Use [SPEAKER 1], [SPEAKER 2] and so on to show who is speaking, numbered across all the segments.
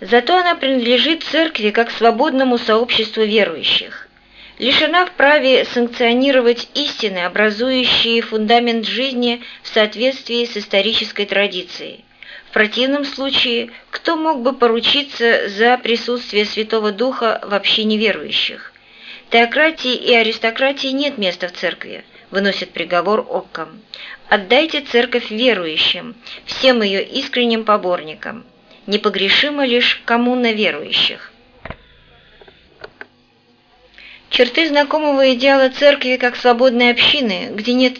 [SPEAKER 1] Зато она принадлежит церкви как свободному сообществу верующих. Лишена в праве санкционировать истины, образующие фундамент жизни в соответствии с исторической традицией. В противном случае, кто мог бы поручиться за присутствие Святого Духа в общине верующих? Теократии и аристократии нет места в церкви, выносит приговор Оккам. Отдайте церковь верующим, всем ее искренним поборникам. Непогрешимо лишь коммуна верующих. Черты знакомого идеала церкви как свободной общины, где нет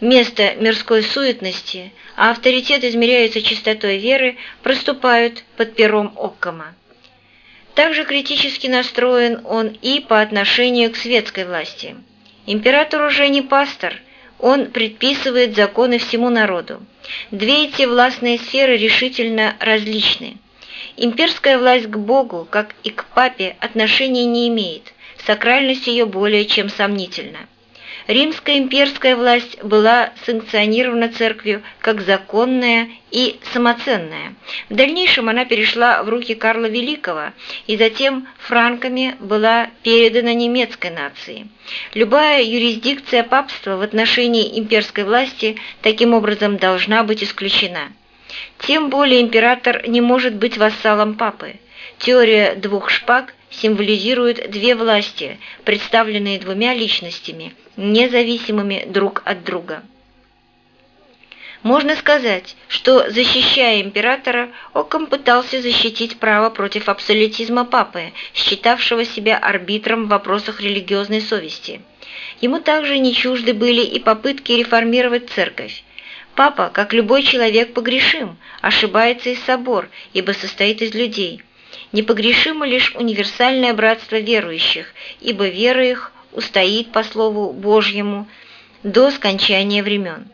[SPEAKER 1] места мирской суетности, а авторитет измеряется чистотой веры, проступают под пером Оккама. Также критически настроен он и по отношению к светской власти. Император уже не пастор, он предписывает законы всему народу. Две эти властные сферы решительно различны. Имперская власть к Богу, как и к папе, отношения не имеет, сакральность ее более чем сомнительна. Римская имперская власть была санкционирована церковью как законная и самоценная. В дальнейшем она перешла в руки Карла Великого и затем франками была передана немецкой нации. Любая юрисдикция папства в отношении имперской власти таким образом должна быть исключена. Тем более император не может быть вассалом папы. Теория двух шпаг символизирует две власти, представленные двумя личностями, независимыми друг от друга. Можно сказать, что, защищая императора, Оккам пытался защитить право против абсолютизма папы, считавшего себя арбитром в вопросах религиозной совести. Ему также не чужды были и попытки реформировать церковь. Папа, как любой человек, погрешим, ошибается и собор, ибо состоит из людей – непогрешимо лишь универсальное братство верующих, ибо вера их устоит по Слову Божьему до скончания времен.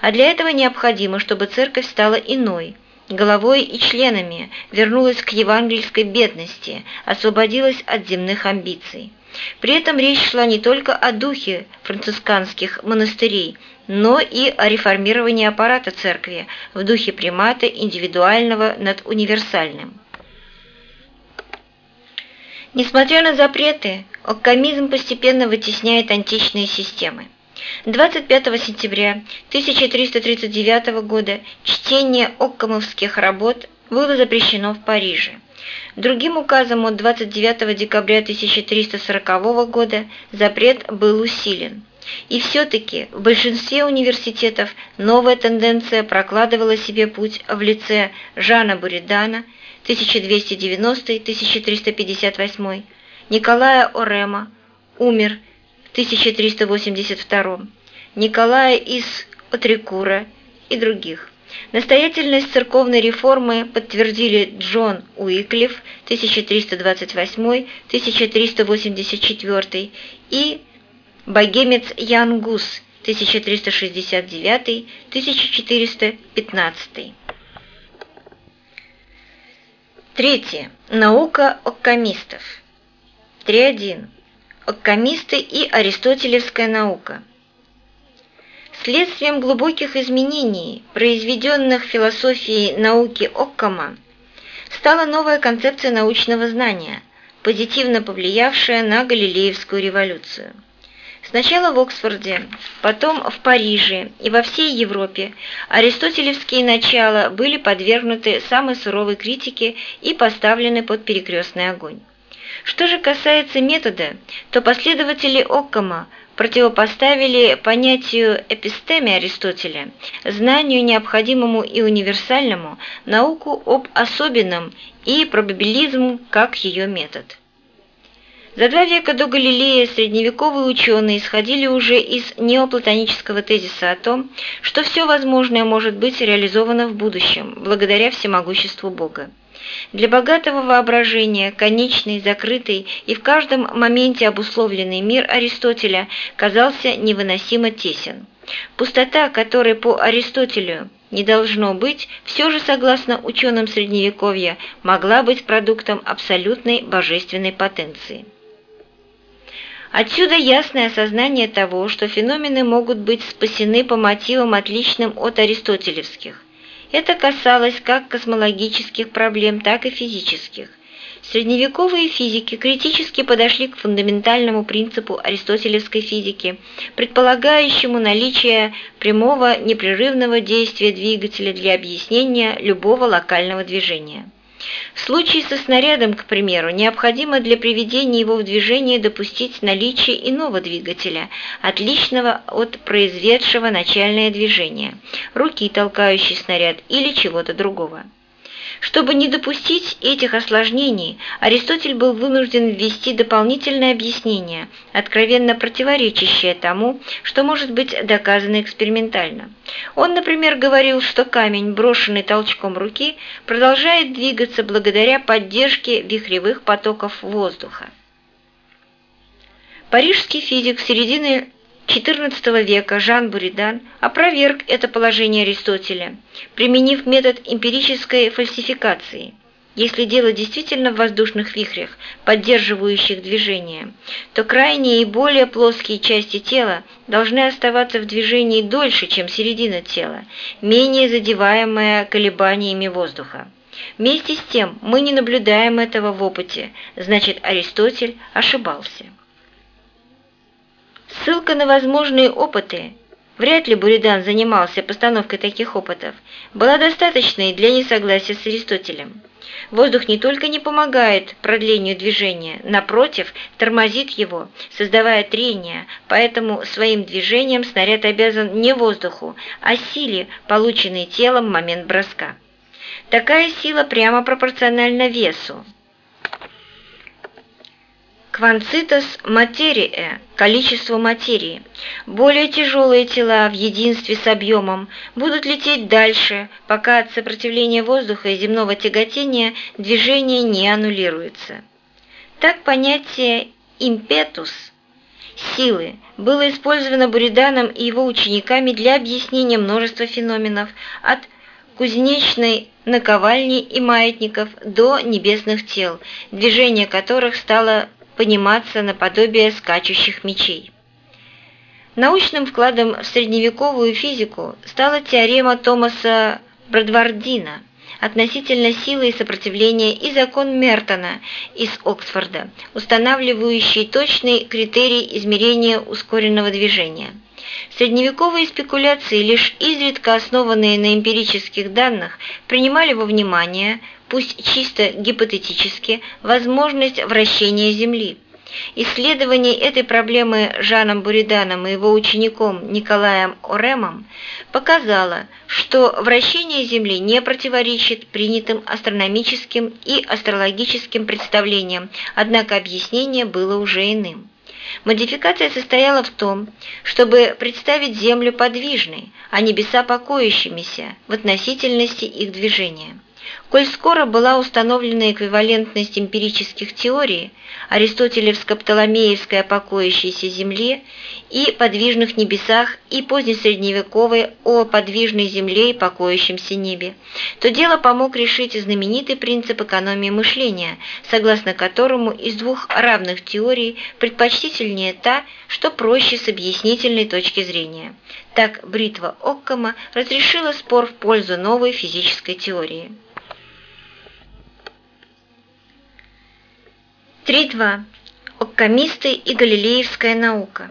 [SPEAKER 1] А для этого необходимо, чтобы церковь стала иной, головой и членами, вернулась к евангельской бедности, освободилась от земных амбиций. При этом речь шла не только о духе францисканских монастырей, но и о реформировании аппарата церкви в духе примата индивидуального над универсальным. Несмотря на запреты, оккамизм постепенно вытесняет античные системы. 25 сентября 1339 года чтение оккамовских работ было запрещено в Париже. Другим указом от 29 декабря 1340 года запрет был усилен. И все-таки в большинстве университетов новая тенденция прокладывала себе путь в лице Жана Буридана – 1290-1358, Николая Орема, умер в 1382, Николая из Отрикура и других. Настоятельность церковной реформы подтвердили Джон Уиклиф 1328-1384 и богемец Ян Гус 1369-1415. Третье. Наука оккамистов. 3.1. Оккамисты и аристотелевская наука. Следствием глубоких изменений, произведенных в философии науки Оккама, стала новая концепция научного знания, позитивно повлиявшая на Галилеевскую революцию. Сначала в Оксфорде, потом в Париже и во всей Европе аристотелевские начала были подвергнуты самой суровой критике и поставлены под перекрестный огонь. Что же касается метода, то последователи Оккама противопоставили понятию эпистеме Аристотеля, знанию необходимому и универсальному, науку об особенном и пробабилизм как ее метод. За два века до Галилея средневековые ученые исходили уже из неоплатонического тезиса о том, что все возможное может быть реализовано в будущем, благодаря всемогуществу Бога. Для богатого воображения конечный, закрытый и в каждом моменте обусловленный мир Аристотеля казался невыносимо тесен. Пустота, которой по Аристотелю не должно быть, все же, согласно ученым Средневековья, могла быть продуктом абсолютной божественной потенции. Отсюда ясное осознание того, что феномены могут быть спасены по мотивам, отличным от аристотелевских. Это касалось как космологических проблем, так и физических. Средневековые физики критически подошли к фундаментальному принципу аристотелевской физики, предполагающему наличие прямого непрерывного действия двигателя для объяснения любого локального движения. В случае со снарядом, к примеру, необходимо для приведения его в движение допустить наличие иного двигателя, отличного от произведшего начальное движение, руки, толкающей снаряд или чего-то другого. Чтобы не допустить этих осложнений, Аристотель был вынужден ввести дополнительное объяснение, откровенно противоречащее тому, что может быть доказано экспериментально. Он, например, говорил, что камень, брошенный толчком руки, продолжает двигаться благодаря поддержке вихревых потоков воздуха. Парижский физик середины XIV века Жан Буридан опроверг это положение Аристотеля, применив метод эмпирической фальсификации. Если дело действительно в воздушных вихрях, поддерживающих движение, то крайние и более плоские части тела должны оставаться в движении дольше, чем середина тела, менее задеваемая колебаниями воздуха. Вместе с тем мы не наблюдаем этого в опыте, значит Аристотель ошибался. Ссылка на возможные опыты Вряд ли Буридан занимался постановкой таких опытов, была достаточной для несогласия с Аристотелем. Воздух не только не помогает продлению движения, напротив, тормозит его, создавая трение, поэтому своим движением снаряд обязан не воздуху, а силе, полученной телом в момент броска. Такая сила прямо пропорциональна весу. Кванцитас материя – количество материи. Более тяжелые тела в единстве с объемом будут лететь дальше, пока от сопротивления воздуха и земного тяготения движение не аннулируется. Так понятие «импетус» – силы было использовано Буриданом и его учениками для объяснения множества феноменов от кузнечной наковальни и маятников до небесных тел, движение которых стало подниматься наподобие скачущих мечей. Научным вкладом в средневековую физику стала теорема Томаса Брадвардина относительно силы и сопротивления и закон Мертона из Оксфорда, устанавливающий точный критерий измерения ускоренного движения. Средневековые спекуляции, лишь изредка основанные на эмпирических данных, принимали во внимание пусть чисто гипотетически, возможность вращения Земли. Исследование этой проблемы Жаном Буриданом и его учеником Николаем Оремом показало, что вращение Земли не противоречит принятым астрономическим и астрологическим представлениям, однако объяснение было уже иным. Модификация состояла в том, чтобы представить Землю подвижной, а небеса покоящимися в относительности их движения. Коль скоро была установлена эквивалентность эмпирических теорий, аристотелевско-птоломеевская о покоящейся Земле и подвижных небесах и позднесредневековой о подвижной Земле и покоящемся небе, то дело помог решить знаменитый принцип экономии мышления, согласно которому из двух равных теорий предпочтительнее та, что проще с объяснительной точки зрения. Так бритва Оккама разрешила спор в пользу новой физической теории. 3.2. Оккамисты и галилеевская наука.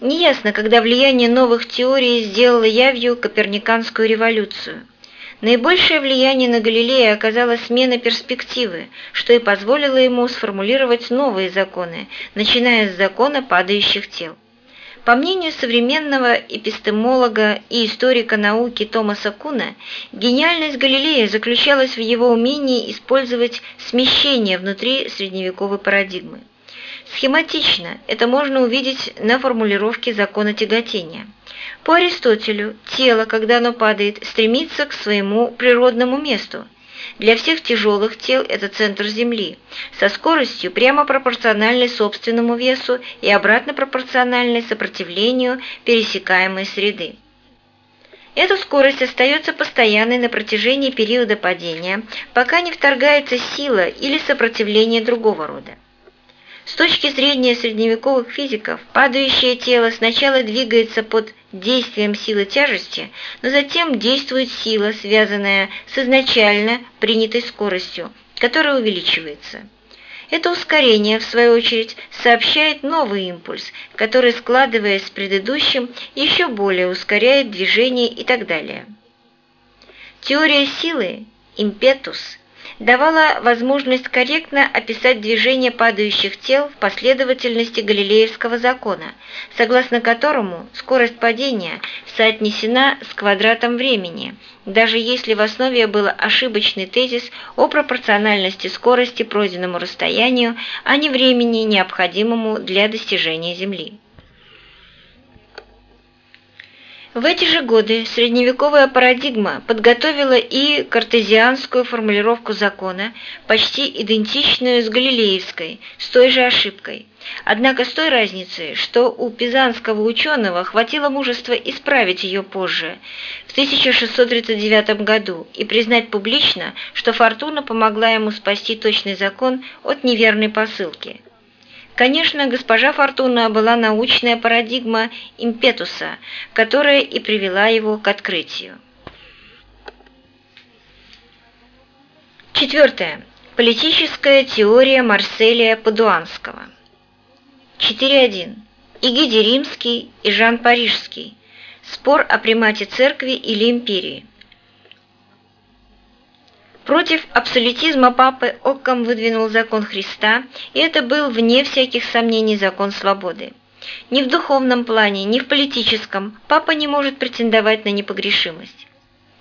[SPEAKER 1] Неясно, когда влияние новых теорий сделало явью Коперниканскую революцию. Наибольшее влияние на Галилея оказала смена перспективы, что и позволило ему сформулировать новые законы, начиная с закона падающих тел. По мнению современного эпистемолога и историка науки Томаса Куна, гениальность Галилея заключалась в его умении использовать смещение внутри средневековой парадигмы. Схематично это можно увидеть на формулировке закона тяготения. По Аристотелю тело, когда оно падает, стремится к своему природному месту – для всех тяжелых тел это центр Земли, со скоростью прямо пропорциональной собственному весу и обратно пропорциональной сопротивлению пересекаемой среды. Эта скорость остается постоянной на протяжении периода падения, пока не вторгается сила или сопротивление другого рода. С точки зрения средневековых физиков, падающее тело сначала двигается под действием силы тяжести, но затем действует сила, связанная с изначально принятой скоростью, которая увеличивается. Это ускорение, в свою очередь, сообщает новый импульс, который, складываясь с предыдущим, еще более ускоряет движение и так далее. Теория силы, импетус, давала возможность корректно описать движение падающих тел в последовательности Галилеевского закона, согласно которому скорость падения соотнесена с квадратом времени, даже если в основе был ошибочный тезис о пропорциональности скорости пройденному расстоянию, а не времени, необходимому для достижения Земли. В эти же годы средневековая парадигма подготовила и картезианскую формулировку закона, почти идентичную с галилеевской, с той же ошибкой. Однако с той разницей, что у пизанского ученого хватило мужества исправить ее позже, в 1639 году, и признать публично, что Фортуна помогла ему спасти точный закон от неверной посылки. Конечно, госпожа Фортуна была научная парадигма импетуса, которая и привела его к открытию. Четвертое. Политическая теория Марселия Падуанского. 4.1. Игиди Римский и Жан Парижский. Спор о примате церкви или империи. Против абсолютизма папы Оккам выдвинул закон Христа, и это был, вне всяких сомнений, закон свободы. Ни в духовном плане, ни в политическом папа не может претендовать на непогрешимость.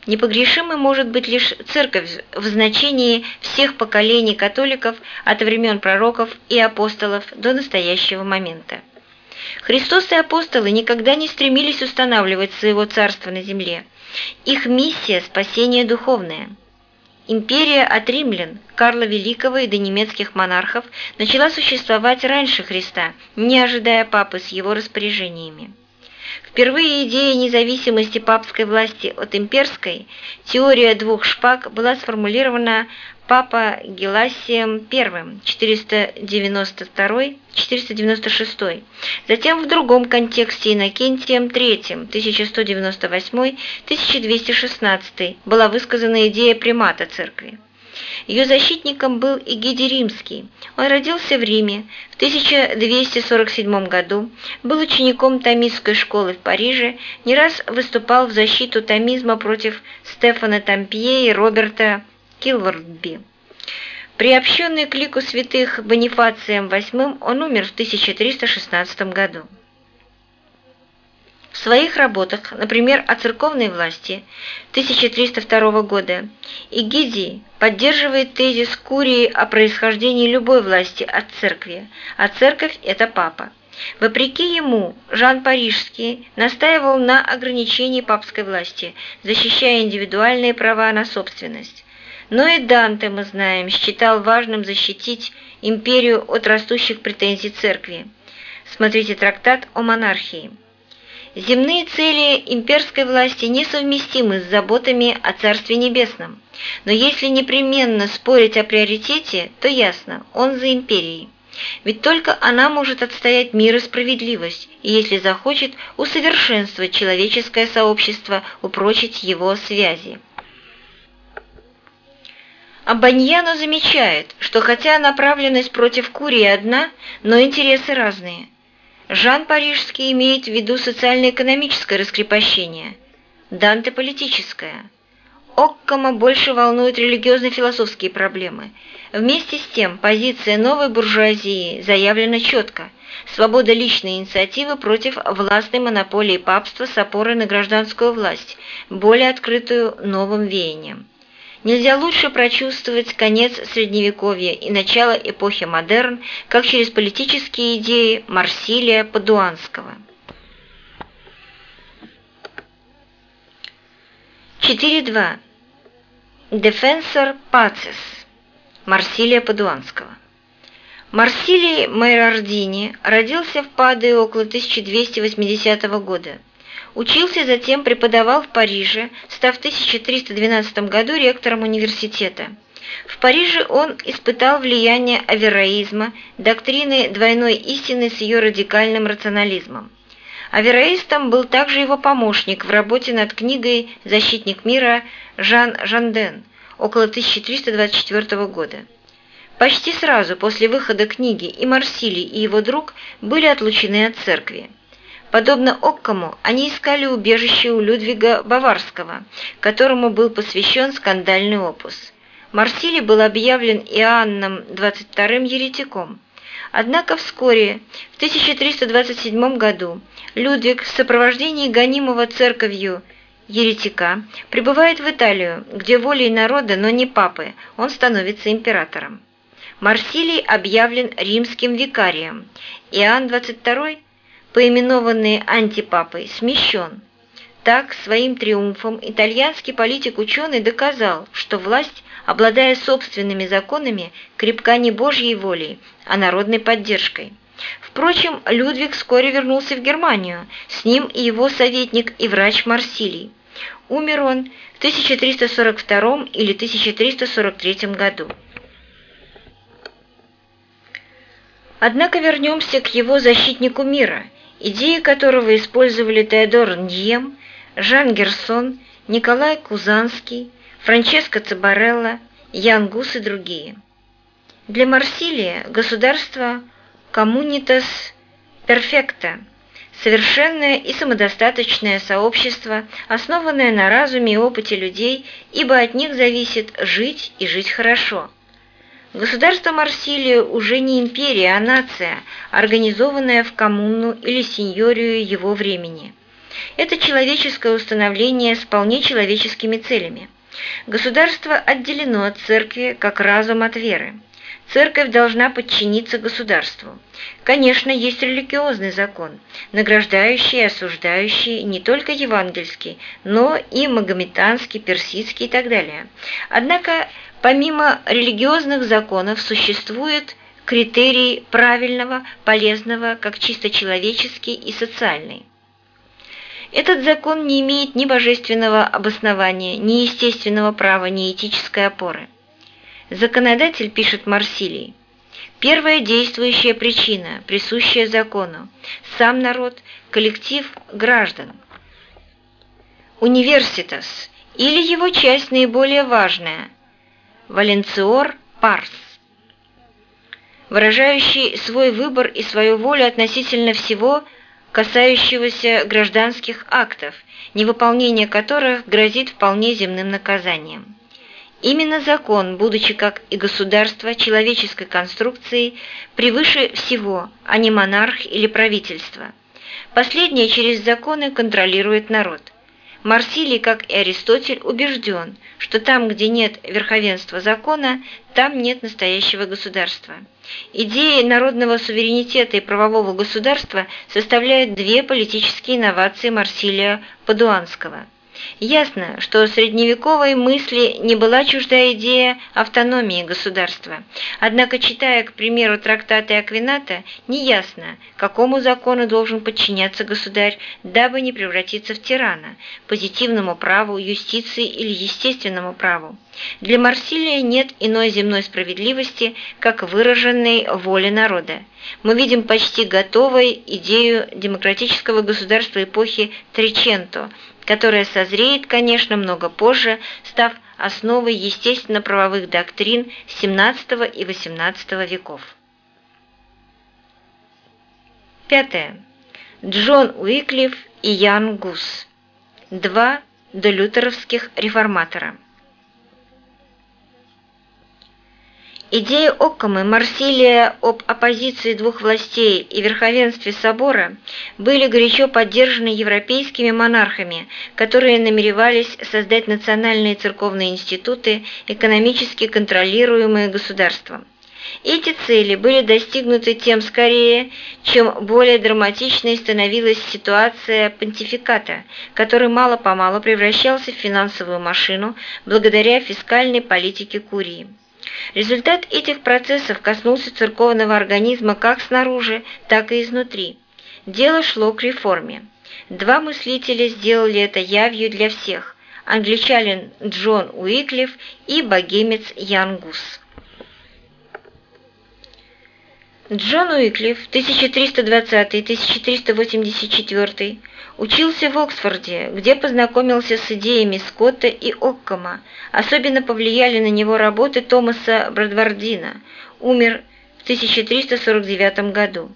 [SPEAKER 1] Непогрешимой может быть лишь церковь в значении всех поколений католиков от времен пророков и апостолов до настоящего момента. Христос и апостолы никогда не стремились устанавливать своего царства на земле. Их миссия – спасение духовное – Империя от римлян, Карла Великого и до немецких монархов начала существовать раньше Христа, не ожидая папы с его распоряжениями. Впервые идея независимости папской власти от имперской, теория двух шпаг, была сформулирована Папа Геласием I 492-496, затем в другом контексте Иннокентием III 1198-1216 была высказана идея примата церкви. Ее защитником был Игиди Римский. Он родился в Риме в 1247 году, был учеником томистской школы в Париже, не раз выступал в защиту томизма против Стефана Тампье и Роберта Килвардби. Приобщенный к лику святых Бонифацием VIII, он умер в 1316 году. В своих работах, например, о церковной власти 1302 года, Игидий поддерживает тезис Курии о происхождении любой власти от церкви, а церковь – это папа. Вопреки ему, Жан Парижский настаивал на ограничении папской власти, защищая индивидуальные права на собственность. Но и Данте, мы знаем, считал важным защитить империю от растущих претензий церкви. Смотрите трактат о монархии. Земные цели имперской власти несовместимы с заботами о Царстве Небесном. Но если непременно спорить о приоритете, то ясно, он за империей. Ведь только она может отстоять мир и справедливость, и если захочет, усовершенствовать человеческое сообщество, упрочить его связи. А Баньяно замечает, что хотя направленность против Курии одна, но интересы разные. Жан Парижский имеет в виду социально-экономическое раскрепощение, Данте – политическое. Оккама больше волнуют религиозно-философские проблемы. Вместе с тем, позиция новой буржуазии заявлена четко – свобода личной инициативы против властной монополии папства с опорой на гражданскую власть, более открытую новым веянием. Нельзя лучше прочувствовать конец Средневековья и начало эпохи модерн, как через политические идеи Марсилия Падуанского. 4.2. Defensor Pacis Марсилия Падуанского. Марсилий Майрардини родился в Паде около 1280 года. Учился затем, преподавал в Париже, став в 1312 году ректором университета. В Париже он испытал влияние авероизма, доктрины двойной истины с ее радикальным рационализмом. Авероистом был также его помощник в работе над книгой «Защитник мира» Жан Жанден около 1324 года. Почти сразу после выхода книги и Марсилий, и его друг были отлучены от церкви. Подобно Оккому, они искали убежище у Людвига Баварского, которому был посвящен скандальный опус. Марсилий был объявлен Иоанном XXII еретиком. Однако вскоре, в 1327 году, Людвиг в сопровождении гонимого церковью еретика прибывает в Италию, где волей народа, но не папы, он становится императором. Марсилий объявлен римским викарием. Иоанн XXII, поименованный антипапой, смещен. Так, своим триумфом итальянский политик-ученый доказал, что власть, обладая собственными законами, крепка не Божьей волей, а народной поддержкой. Впрочем, Людвиг вскоре вернулся в Германию, с ним и его советник и врач Марсилий. Умер он в 1342 или 1343 году. Однако вернемся к его защитнику мира, идеи которого использовали Теодор Ньем, Жан Герсон, Николай Кузанский, Франческо Цабарелла, Ян Гус и другие. Для Марсилия государство «communitas perfecta» – совершенное и самодостаточное сообщество, основанное на разуме и опыте людей, ибо от них зависит жить и жить хорошо – Государство Марсилия уже не империя, а нация, организованная в коммуну или сеньорию его времени. Это человеческое установление с вполне человеческими целями. Государство отделено от церкви, как разум от веры. Церковь должна подчиниться государству. Конечно, есть религиозный закон, награждающий и осуждающий не только евангельский, но и магометанский, персидский и так далее. Однако Помимо религиозных законов существует критерий правильного, полезного, как чисто человеческий и социальный. Этот закон не имеет ни божественного обоснования, ни естественного права, ни этической опоры. Законодатель, пишет Марсилий, первая действующая причина, присущая закону, сам народ, коллектив граждан. Университас или его часть наиболее важная – Валенциор Парс, выражающий свой выбор и свою волю относительно всего, касающегося гражданских актов, невыполнение которых грозит вполне земным наказанием. Именно закон, будучи как и государство человеческой конструкции, превыше всего, а не монарх или правительство. Последнее через законы контролирует народ – Марсилий, как и Аристотель, убежден, что там, где нет верховенства закона, там нет настоящего государства. Идеи народного суверенитета и правового государства составляют две политические инновации Марсилия Падуанского – Ясно, что средневековой мысли не была чужда идея автономии государства. Однако, читая, к примеру, трактаты Аквината, неясно, какому закону должен подчиняться государь, дабы не превратиться в тирана, позитивному праву, юстиции или естественному праву. Для Марсилия нет иной земной справедливости, как выраженной воли народа. Мы видим почти готовой идею демократического государства эпохи Триченто – которая созреет, конечно, много позже, став основой естественно-правовых доктрин XVII и XVIII веков. Пятое. Джон Уиклиф и Ян Гус. Два долютеровских реформатора. Идеи Оккамы Марсилия об оппозиции двух властей и верховенстве собора были горячо поддержаны европейскими монархами, которые намеревались создать национальные церковные институты, экономически контролируемые государством. Эти цели были достигнуты тем скорее, чем более драматичной становилась ситуация понтификата, который мало-помалу превращался в финансовую машину благодаря фискальной политике Курии. Результат этих процессов коснулся церковного организма как снаружи, так и изнутри. Дело шло к реформе. Два мыслителя сделали это явью для всех. англичанин Джон Уиклиф и богемец Ян Гус. Джон Уиклиф 1320-1384 учился в Оксфорде, где познакомился с идеями Скотта и Оккома. Особенно повлияли на него работы Томаса Брадвардина, умер в 1349 году.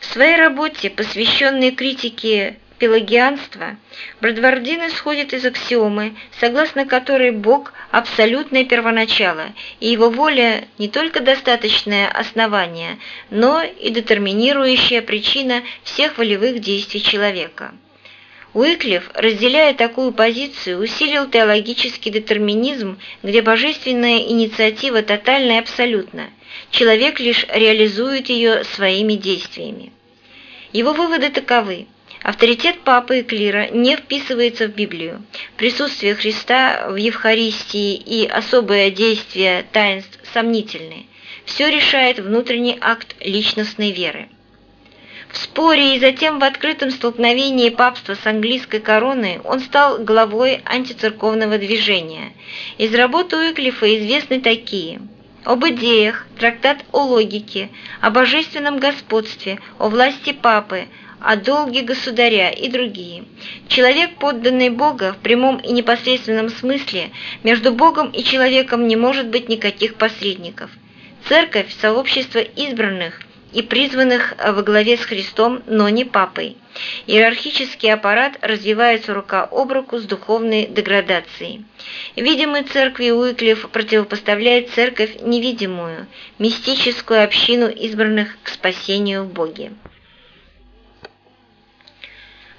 [SPEAKER 1] В своей работе, посвященной критике пелагианства, Брадвардин исходит из аксиомы, согласно которой Бог – абсолютное первоначало, и его воля не только достаточное основание, но и детерминирующая причина всех волевых действий человека. Уиклиф, разделяя такую позицию, усилил теологический детерминизм, где божественная инициатива тотальна и абсолютна, человек лишь реализует ее своими действиями. Его выводы таковы. Авторитет Папы и Клира не вписывается в Библию. Присутствие Христа в Евхаристии и особое действие таинств сомнительны. Все решает внутренний акт личностной веры. В споре и затем в открытом столкновении папства с английской короной он стал главой антицерковного движения. Из работы Уиклифа известны такие – об идеях, трактат о логике, о божественном господстве, о власти папы, о долге государя и другие. Человек, подданный Бога в прямом и непосредственном смысле, между Богом и человеком не может быть никаких посредников. Церковь – сообщество избранных и призванных во главе с Христом, но не папой. Иерархический аппарат развивается рука об руку с духовной деградацией. Видимый церкви Уиклиф противопоставляет церковь невидимую, мистическую общину избранных к спасению в Боге.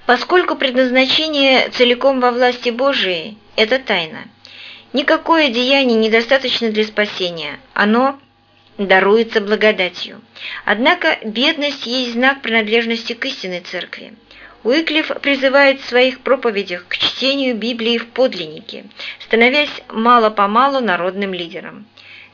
[SPEAKER 1] Поскольку предназначение целиком во власти Божией – это тайна. Никакое деяние недостаточно для спасения, оно даруется благодатью. Однако бедность есть знак принадлежности к истинной церкви. Уиклиф призывает в своих проповедях к чтению Библии в подлиннике, становясь мало-помалу народным лидером.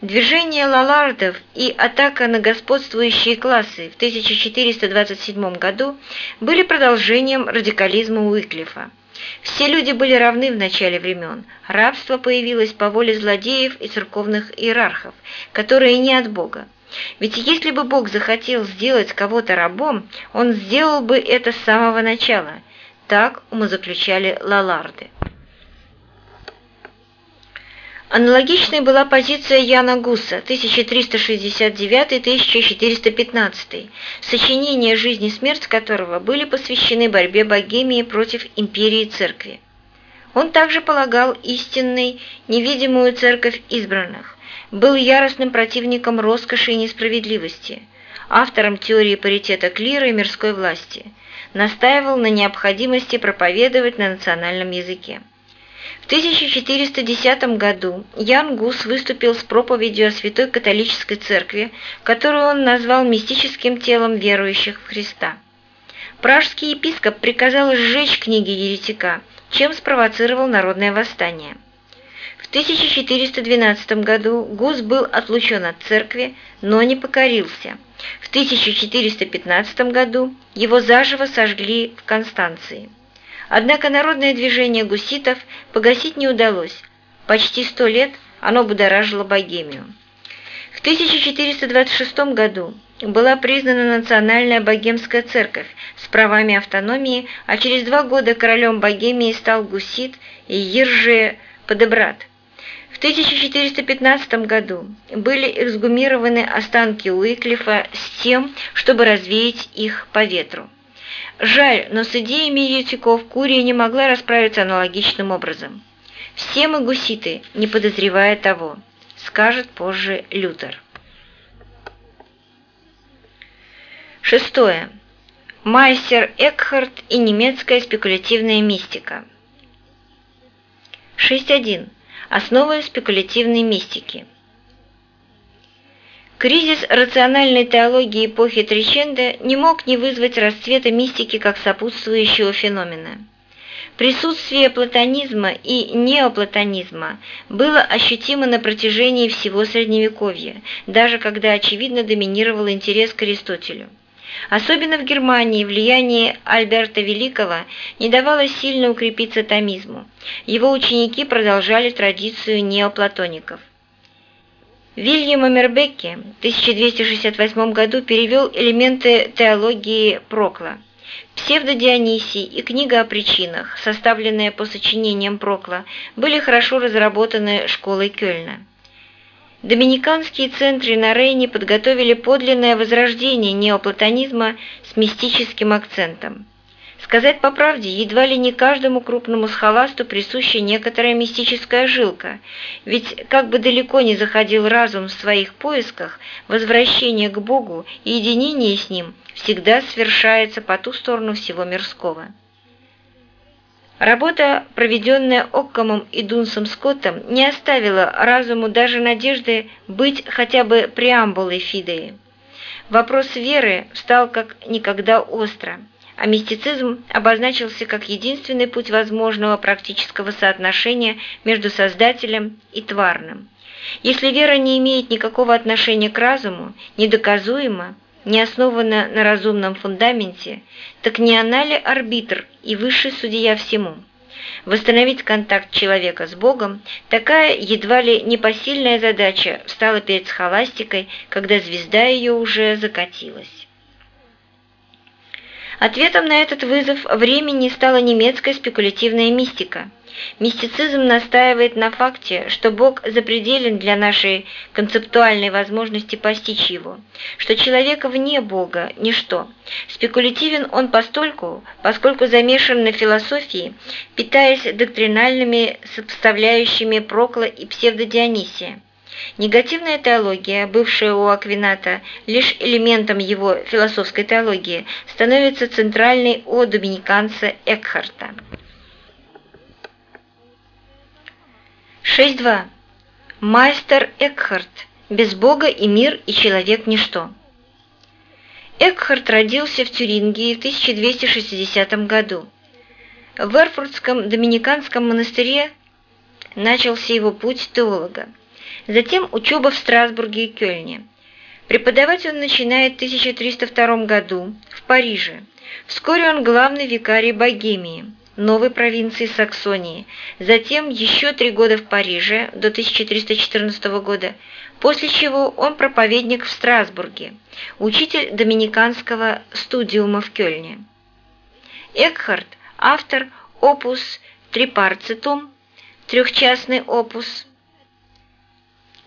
[SPEAKER 1] Движение Лалардов и атака на господствующие классы в 1427 году были продолжением радикализма Уиклифа. Все люди были равны в начале времен. Рабство появилось по воле злодеев и церковных иерархов, которые не от Бога. Ведь если бы Бог захотел сделать кого-то рабом, Он сделал бы это с самого начала. Так умозаключали Лаларды. Аналогичной была позиция Яна Гуса 1369-1415, сочинения «Жизнь и смерть» которого были посвящены борьбе Богемии против империи церкви. Он также полагал истинной, невидимую церковь избранных, был яростным противником роскоши и несправедливости, автором теории паритета клира и мирской власти, настаивал на необходимости проповедовать на национальном языке. В 1410 году Ян Гус выступил с проповедью о Святой Католической Церкви, которую он назвал мистическим телом верующих в Христа. Пражский епископ приказал сжечь книги еретика, чем спровоцировал народное восстание. В 1412 году Гус был отлучен от церкви, но не покорился. В 1415 году его заживо сожгли в Констанции. Однако народное движение гуситов погасить не удалось. Почти сто лет оно будоражило Богемию. В 1426 году была признана национальная богемская церковь с правами автономии, а через два года королем Богемии стал гусит Ирже Подебрат. В 1415 году были эксгумированы останки Уиклифа с тем, чтобы развеять их по ветру. Жаль, но с идеями еретиков Курия не могла расправиться аналогичным образом. Все мы гуситы, не подозревая того, скажет позже Лютер. Шестое. Майстер Экхарт и немецкая спекулятивная мистика. 6.1. Основы спекулятивной мистики. Кризис рациональной теологии эпохи Триченда не мог не вызвать расцвета мистики как сопутствующего феномена. Присутствие платонизма и неоплатонизма было ощутимо на протяжении всего Средневековья, даже когда очевидно доминировал интерес к Аристотелю. Особенно в Германии влияние Альберта Великого не давало сильно укрепиться томизму. Его ученики продолжали традицию неоплатоников. Вильям Амербекке в 1268 году перевел элементы теологии Прокла. Псевдодионисий и книга о причинах, составленные по сочинениям Прокла, были хорошо разработаны школой Кёльна. Доминиканские центры на Рейне подготовили подлинное возрождение неоплатонизма с мистическим акцентом. Сказать по правде, едва ли не каждому крупному схоласту присуща некоторая мистическая жилка, ведь как бы далеко ни заходил разум в своих поисках, возвращение к Богу и единение с Ним всегда свершается по ту сторону всего мирского. Работа, проведенная Оккомом и Дунсом Скоттом, не оставила разуму даже надежды быть хотя бы преамбулой Фидеи. Вопрос веры стал как никогда остро, а мистицизм обозначился как единственный путь возможного практического соотношения между Создателем и Тварным. Если вера не имеет никакого отношения к разуму, недоказуема, не основана на разумном фундаменте, так не она ли арбитр и высший судья всему? Восстановить контакт человека с Богом – такая едва ли непосильная задача встала перед схоластикой, когда звезда ее уже закатилась. Ответом на этот вызов времени стала немецкая спекулятивная мистика – Мистицизм настаивает на факте, что Бог запределен для нашей концептуальной возможности постичь его, что человек вне Бога – ничто. Спекулятивен он постольку, поскольку замешан на философии, питаясь доктринальными сопоставляющими Прокла и псевдодионисия. Негативная теология, бывшая у Аквината лишь элементом его философской теологии, становится центральной у доминиканца Экхарта. 6.2. Майстер Экхарт. Без Бога и мир, и человек – ничто. Экхарт родился в Тюрингии в 1260 году. В Эрфуртском доминиканском монастыре начался его путь теолога. Затем учеба в Страсбурге и Кёльне. Преподавать он начинает в 1302 году в Париже. Вскоре он главный викарий Богемии – новой провинции Саксонии, затем еще три года в Париже до 1314 года, после чего он проповедник в Страсбурге, учитель доминиканского студиума в Кёльне. Экхард – автор опус трипарцитум, трехчастный опус,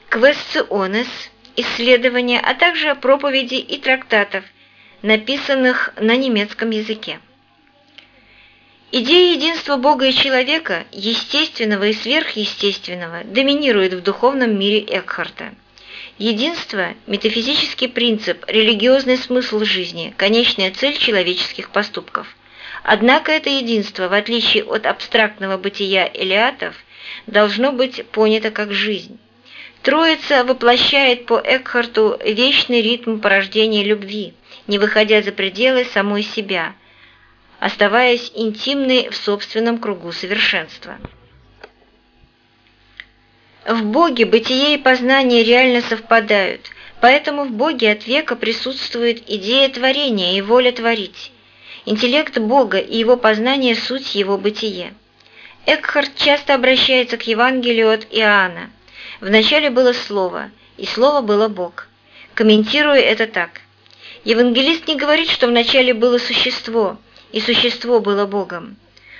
[SPEAKER 1] квесционес, исследования, а также проповеди и трактатов, написанных на немецком языке. Идея единства Бога и человека, естественного и сверхъестественного, доминирует в духовном мире Экхарта. Единство – метафизический принцип, религиозный смысл жизни, конечная цель человеческих поступков. Однако это единство, в отличие от абстрактного бытия элиатов, должно быть понято как жизнь. Троица воплощает по Экхарту вечный ритм порождения любви, не выходя за пределы самой себя – оставаясь интимной в собственном кругу совершенства. В Боге бытие и познание реально совпадают, поэтому в Боге от века присутствует идея творения и воля творить. Интеллект Бога и его познание – суть его бытие. Экхард часто обращается к Евангелию от Иоанна. Вначале было Слово, и Слово было Бог. Комментируя это так. Евангелист не говорит, что вначале было существо – и существо было Богом.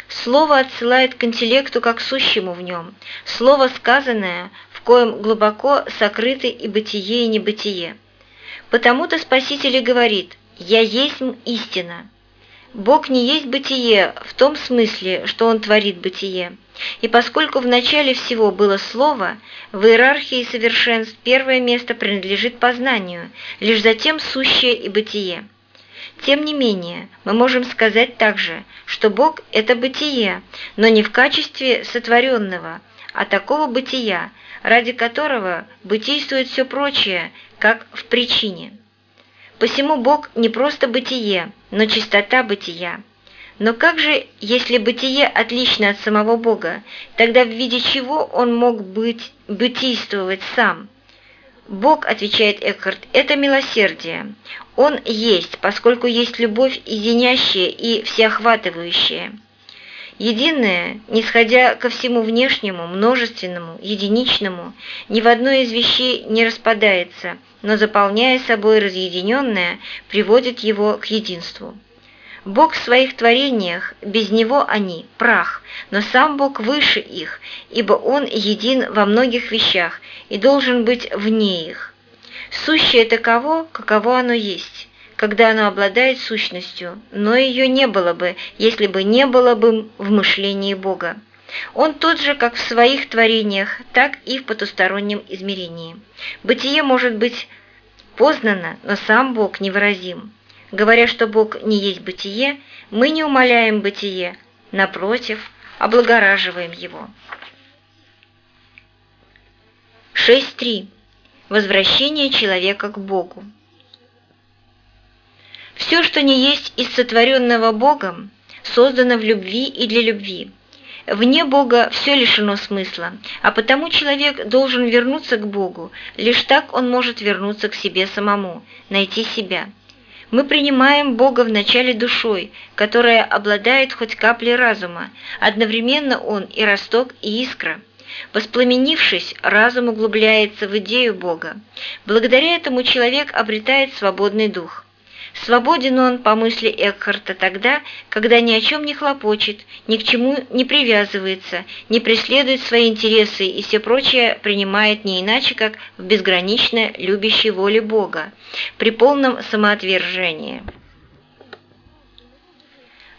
[SPEAKER 1] Слово отсылает к интеллекту как сущему в нем, слово сказанное, в коем глубоко сокрыты и бытие, и небытие. Потому-то Спаситель и говорит «Я есть истина». Бог не есть бытие в том смысле, что Он творит бытие. И поскольку в начале всего было Слово, в иерархии совершенств первое место принадлежит познанию, лишь затем сущее и бытие. Тем не менее, мы можем сказать также, что Бог – это бытие, но не в качестве сотворенного, а такого бытия, ради которого бытийствует все прочее, как в причине. Посему Бог не просто бытие, но чистота бытия. Но как же, если бытие отлично от самого Бога, тогда в виде чего он мог быть, бытийствовать сам? Бог, отвечает Экхарт, это милосердие. Он есть, поскольку есть любовь единящая и всеохватывающая. Единое, нисходя ко всему внешнему, множественному, единичному, ни в одной из вещей не распадается, но, заполняя собой разъединенное, приводит его к единству. Бог в своих творениях, без Него они – прах, но сам Бог выше их, ибо Он един во многих вещах и должен быть вне их. Сущее таково, каково оно есть, когда оно обладает сущностью, но ее не было бы, если бы не было бы в мышлении Бога. Он тот же как в своих творениях, так и в потустороннем измерении. Бытие может быть познано, но сам Бог невыразим. Говоря, что Бог не есть бытие, мы не умаляем бытие, напротив, облагораживаем его. 6.3. Возвращение человека к Богу. Все, что не есть из сотворенного Богом, создано в любви и для любви. Вне Бога все лишено смысла, а потому человек должен вернуться к Богу, лишь так он может вернуться к себе самому, найти себя. Мы принимаем Бога вначале душой, которая обладает хоть каплей разума, одновременно Он и росток, и искра. Воспламенившись, разум углубляется в идею Бога. Благодаря этому человек обретает свободный дух. Свободен он, по мысли Экхарта, тогда, когда ни о чем не хлопочет, ни к чему не привязывается, не преследует свои интересы и все прочее принимает не иначе, как в безгранично любящей воле Бога, при полном самоотвержении.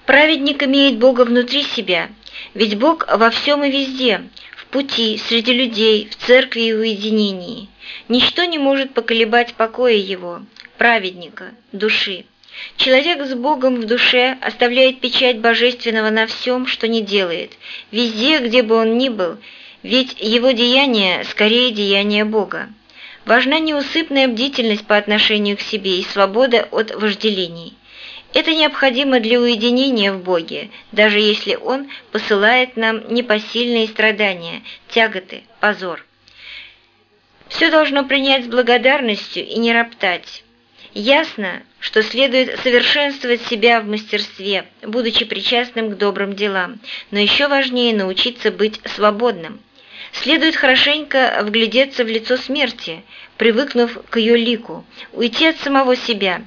[SPEAKER 1] Праведник имеет Бога внутри себя, ведь Бог во всем и везде, в пути, среди людей, в церкви и уединении. Ничто не может поколебать покоя его – праведника, души. Человек с Богом в душе оставляет печать божественного на всем, что не делает, везде, где бы он ни был, ведь его деяние скорее деяние Бога. Важна неусыпная бдительность по отношению к себе и свобода от вожделений. Это необходимо для уединения в Боге, даже если Он посылает нам непосильные страдания, тяготы, позор. Все должно принять с благодарностью и не роптать. Ясно, что следует совершенствовать себя в мастерстве, будучи причастным к добрым делам, но еще важнее научиться быть свободным. Следует хорошенько вглядеться в лицо смерти, привыкнув к ее лику, уйти от самого себя,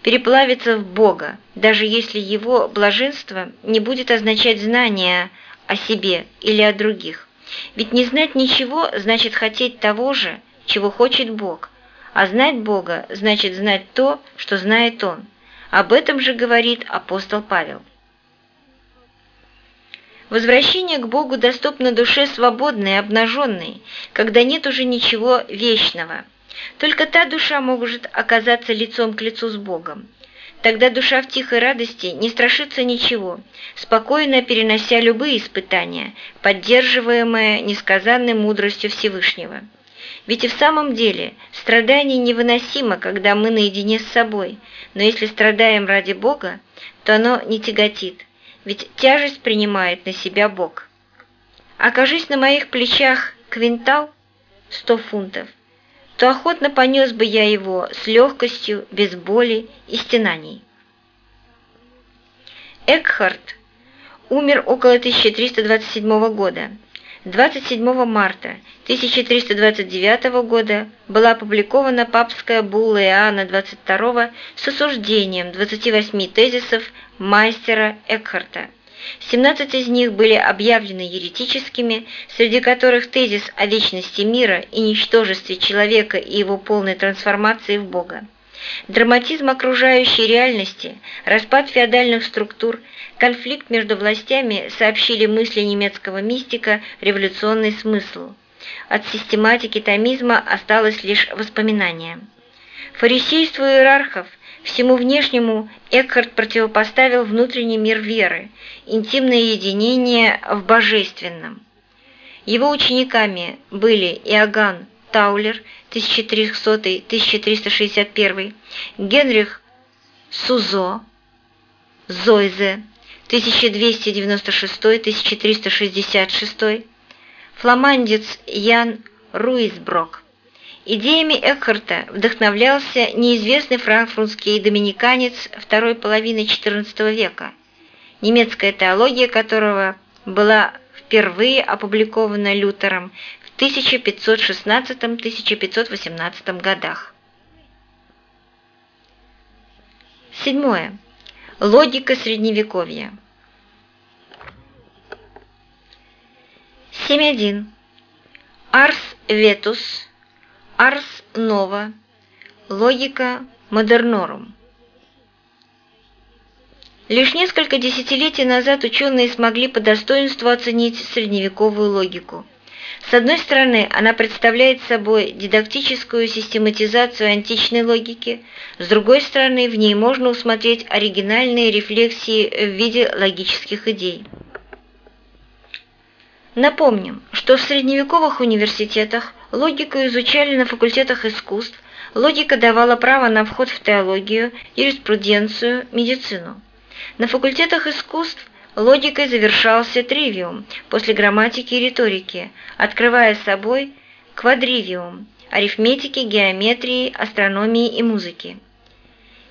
[SPEAKER 1] переплавиться в Бога, даже если его блаженство не будет означать знания о себе или о других. Ведь не знать ничего значит хотеть того же, чего хочет Бог – а знать Бога значит знать то, что знает Он. Об этом же говорит апостол Павел. Возвращение к Богу доступно душе свободной и обнаженной, когда нет уже ничего вечного. Только та душа может оказаться лицом к лицу с Богом. Тогда душа в тихой радости не страшится ничего, спокойно перенося любые испытания, поддерживаемые несказанной мудростью Всевышнего. Ведь и в самом деле страдание невыносимо, когда мы наедине с собой, но если страдаем ради Бога, то оно не тяготит, ведь тяжесть принимает на себя Бог. Окажись на моих плечах квинтал, сто фунтов, то охотно понес бы я его с легкостью, без боли и стенаний. Экхарт умер около 1327 года. 27 марта 1329 года была опубликована папская булла Иоанна XXII с осуждением 28 тезисов мастера Экхарта. 17 из них были объявлены еретическими, среди которых тезис о вечности мира и ничтожестве человека и его полной трансформации в Бога. Драматизм окружающей реальности, распад феодальных структур, конфликт между властями сообщили мысли немецкого мистика революционный смысл. От систематики томизма осталось лишь воспоминание. Фарисейству иерархов, всему внешнему Экхарт противопоставил внутренний мир веры, интимное единение в божественном. Его учениками были Иоганн Таулер 1300-1361, Генрих Сузо, Зойзе 1296-1366, фламандец Ян Руисброк. Идеями Экхарта вдохновлялся неизвестный франкфуртский доминиканец второй половины XIV века, немецкая теология которого была впервые опубликована Лютером 1516-1518 годах. Седьмое. Логика Средневековья. 7.1. Арс ветус, арс нова, логика модернорум. Лишь несколько десятилетий назад ученые смогли по достоинству оценить средневековую логику. С одной стороны, она представляет собой дидактическую систематизацию античной логики, с другой стороны, в ней можно усмотреть оригинальные рефлексии в виде логических идей. Напомним, что в средневековых университетах логику изучали на факультетах искусств, логика давала право на вход в теологию, юриспруденцию, медицину. На факультетах искусств логикой завершался тривиум после грамматики и риторики, открывая собой квадривиум – арифметики, геометрии, астрономии и музыки.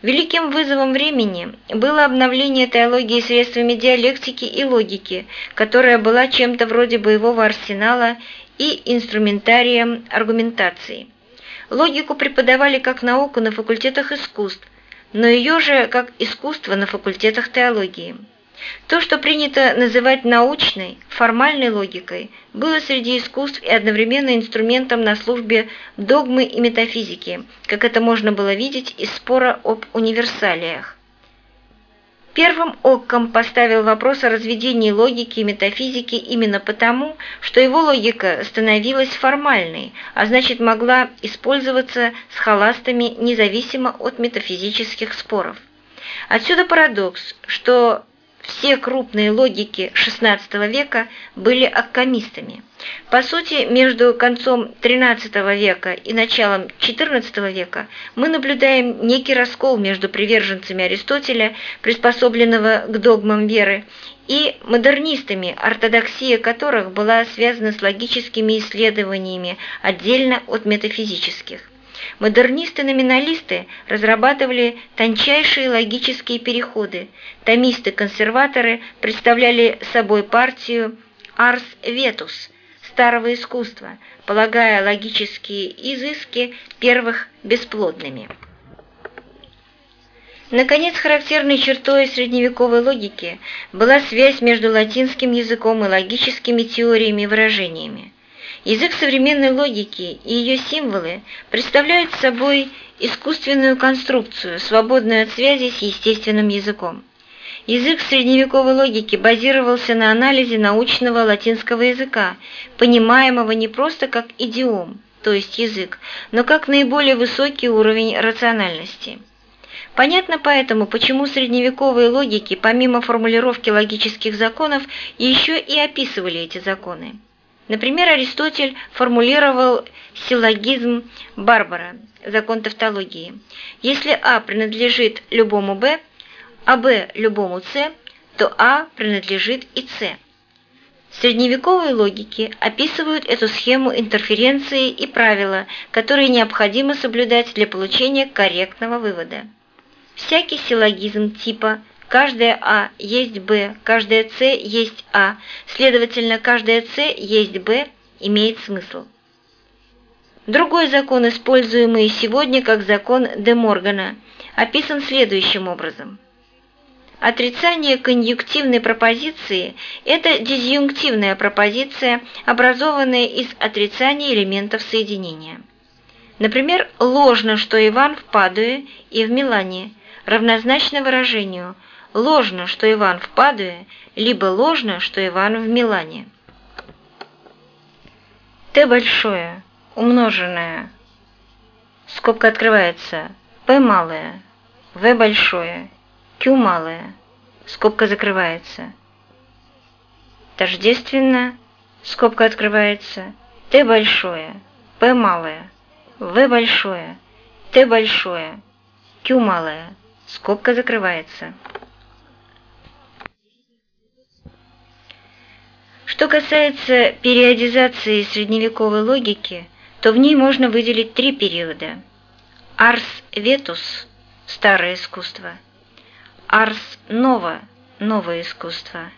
[SPEAKER 1] Великим вызовом времени было обновление теологии средствами диалектики и логики, которая была чем-то вроде боевого арсенала и инструментарием аргументации. Логику преподавали как науку на факультетах искусств, но ее же как искусство на факультетах теологии. То, что принято называть научной, формальной логикой, было среди искусств и одновременно инструментом на службе догмы и метафизики, как это можно было видеть из спора об универсалиях. Первым Оккам поставил вопрос о разведении логики и метафизики именно потому, что его логика становилась формальной, а значит могла использоваться с холастами независимо от метафизических споров. Отсюда парадокс, что все крупные логики XVI века были аккомистами. По сути, между концом XIII века и началом XIV века мы наблюдаем некий раскол между приверженцами Аристотеля, приспособленного к догмам веры, и модернистами, ортодоксия которых была связана с логическими исследованиями отдельно от метафизических. Модернисты-номиналисты разрабатывали тончайшие логические переходы, томисты-консерваторы представляли собой партию «Арс Ветус» старого искусства, полагая логические изыски первых бесплодными. Наконец, характерной чертой средневековой логики была связь между латинским языком и логическими теориями и выражениями. Язык современной логики и ее символы представляют собой искусственную конструкцию, свободную от связи с естественным языком. Язык средневековой логики базировался на анализе научного латинского языка, понимаемого не просто как идиом, то есть язык, но как наиболее высокий уровень рациональности. Понятно поэтому, почему средневековые логики, помимо формулировки логических законов, еще и описывали эти законы. Например, Аристотель формулировал силлогизм Барбара, закон тавтологии. Если А принадлежит любому Б, а Б любому С, то А принадлежит и С. Средневековые логики описывают эту схему интерференции и правила, которые необходимо соблюдать для получения корректного вывода. Всякий силлогизм типа Каждая А есть Б, каждая С есть А, следовательно, каждая С есть Б имеет смысл. Другой закон, используемый сегодня как закон Де Моргана, описан следующим образом. Отрицание конъюнктивной пропозиции – это дизъюнктивная пропозиция, образованная из отрицания элементов соединения. Например, ложно, что Иван в Падуе и в Милане, равнозначно выражению – ложно, что Иван в Падуе, либо ложно, что Иван в Милане. Т большое, умноженное, скобка открывается, П малое, В большое, Q малое, скобка закрывается. Тождественно, скобка открывается, Т большое, П малое, В большое, Т большое, Q малое, скобка закрывается. Что касается периодизации средневековой логики, то в ней можно выделить три периода. Арс ветус – старое искусство, Арс нова – новое искусство,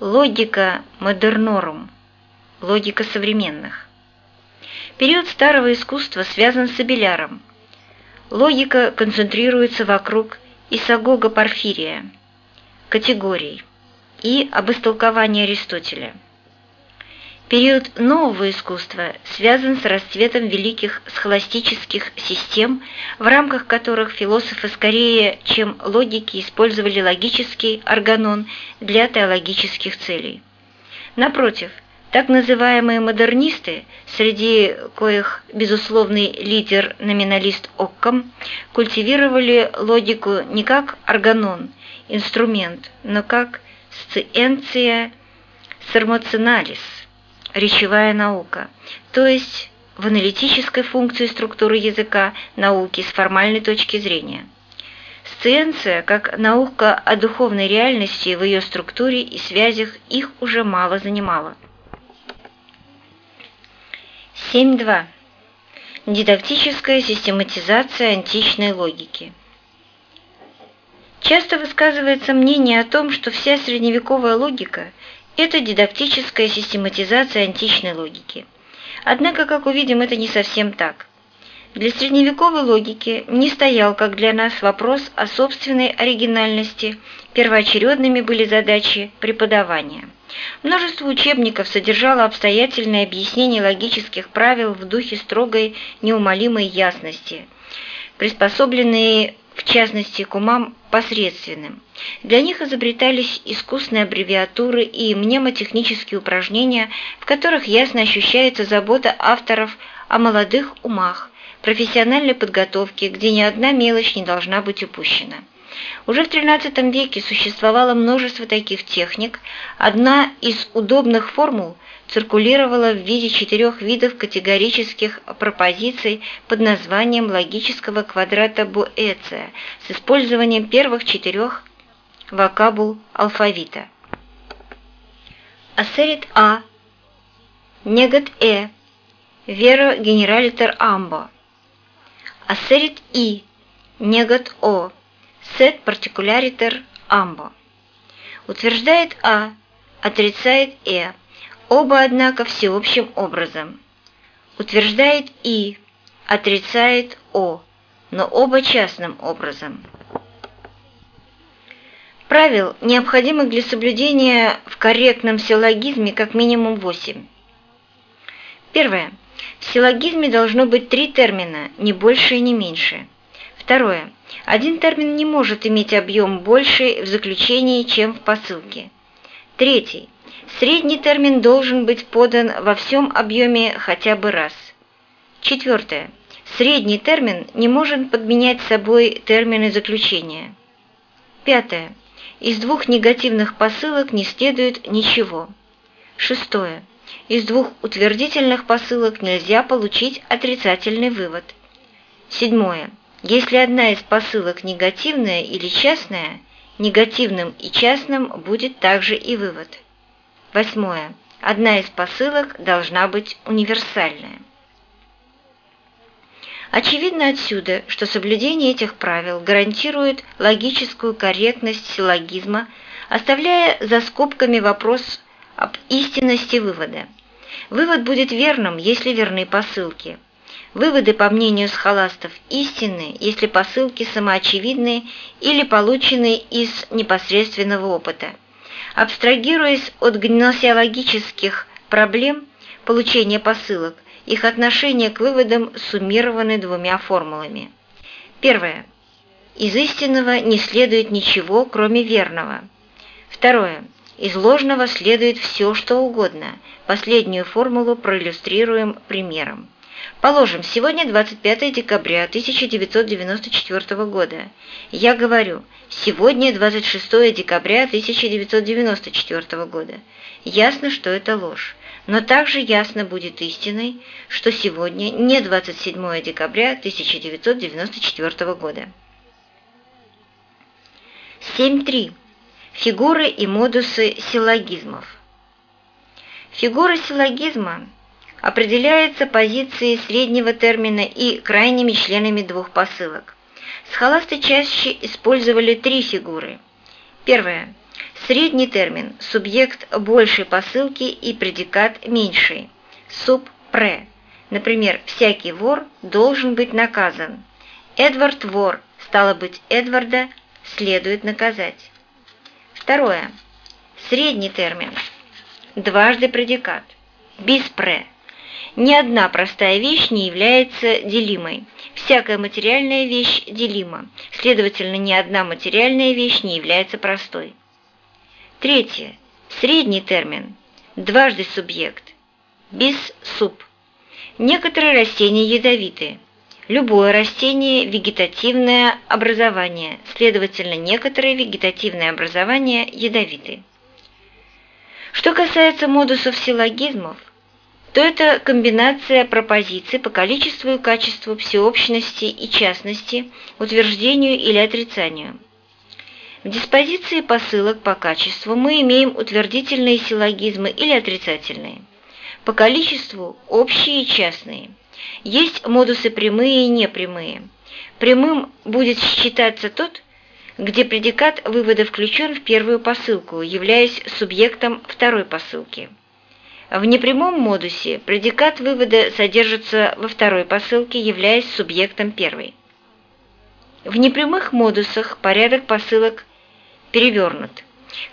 [SPEAKER 1] Логика модернорум – логика современных. Период старого искусства связан с Абеляром. Логика концентрируется вокруг Исагога Порфирия, категорий и об истолковании Аристотеля – Период нового искусства связан с расцветом великих схоластических систем, в рамках которых философы скорее, чем логики, использовали логический органон для теологических целей. Напротив, так называемые модернисты, среди коих безусловный лидер-номиналист Оккам, культивировали логику не как органон, инструмент, но как сциенция сармоциналис – речевая наука, то есть в аналитической функции структуры языка науки с формальной точки зрения. Сциенция, как наука о духовной реальности в ее структуре и связях, их уже мало занимала. 7.2. Дидактическая систематизация античной логики. Часто высказывается мнение о том, что вся средневековая логика это дидактическая систематизация античной логики. Однако, как увидим, это не совсем так. Для средневековой логики не стоял, как для нас, вопрос о собственной оригинальности, первоочередными были задачи преподавания. Множество учебников содержало обстоятельное объяснение логических правил в духе строгой неумолимой ясности, приспособленные в частности к умам посредственным. Для них изобретались искусные аббревиатуры и мнемотехнические упражнения, в которых ясно ощущается забота авторов о молодых умах, профессиональной подготовке, где ни одна мелочь не должна быть упущена. Уже в XIII веке существовало множество таких техник. Одна из удобных формул циркулировала в виде четырех видов категорических пропозиций под названием логического квадрата Буэция с использованием первых четырех вокабул алфавита. Ассерит А, негат Э, веро генералитер Амбо. Ассерит И, негат О, сет партикуляритер Амбо. Утверждает А, отрицает Э, оба, однако, всеобщим образом. Утверждает И, отрицает О, но оба частным образом. Правил, необходимых для соблюдения в корректном силлогизме, как минимум восемь. Первое. В силлогизме должно быть три термина, не больше и не меньше. Второе. Один термин не может иметь объем больший в заключении, чем в посылке. Третий. Средний термин должен быть подан во всем объеме хотя бы раз. Четвертое. Средний термин не может подменять собой термины заключения. Пятое. Из двух негативных посылок не следует ничего. Шестое. Из двух утвердительных посылок нельзя получить отрицательный вывод. Седьмое. Если одна из посылок негативная или частная, негативным и частным будет также и вывод. Восьмое. Одна из посылок должна быть универсальная. Очевидно отсюда, что соблюдение этих правил гарантирует логическую корректность силлогизма, оставляя за скобками вопрос об истинности вывода. Вывод будет верным, если верны посылки. Выводы, по мнению схоластов, истинны, если посылки самоочевидны или получены из непосредственного опыта. Абстрагируясь от гносеологических проблем получения посылок, их отношение к выводам суммированы двумя формулами. Первое. Из истинного не следует ничего, кроме верного. Второе. Из ложного следует все, что угодно. Последнюю формулу проиллюстрируем примером. Положим, сегодня 25 декабря 1994 года. Я говорю, сегодня 26 декабря 1994 года. Ясно, что это ложь но также ясно будет истиной, что сегодня не 27 декабря 1994 года. 7.3. Фигуры и модусы силлогизмов. Фигура силлогизма определяется позицией среднего термина и крайними членами двух посылок. Схоласты чаще использовали три фигуры. Первое. Средний термин – субъект большей посылки и предикат меньший. Суб-пре. Например, всякий вор должен быть наказан. Эдвард вор, стало быть, Эдварда следует наказать. Второе. Средний термин. Дважды предикат. Биспре. Ни одна простая вещь не является делимой. Всякая материальная вещь делима. Следовательно, ни одна материальная вещь не является простой. Третье. Средний термин. Дважды субъект. Бис суп. Некоторые растения ядовиты. Любое растение – вегетативное образование, следовательно, некоторые вегетативные образования ядовиты. Что касается модусов силлогизмов, то это комбинация пропозиций по количеству и качеству всеобщности и частности, утверждению или отрицанию. В диспозиции посылок по качеству мы имеем утвердительные силлогизмы или отрицательные. По количеству – общие и частные. Есть модусы прямые и непрямые. Прямым будет считаться тот, где предикат вывода включен в первую посылку, являясь субъектом второй посылки. В непрямом модусе предикат вывода содержится во второй посылке, являясь субъектом первой. В непрямых модусах порядок посылок перевернут.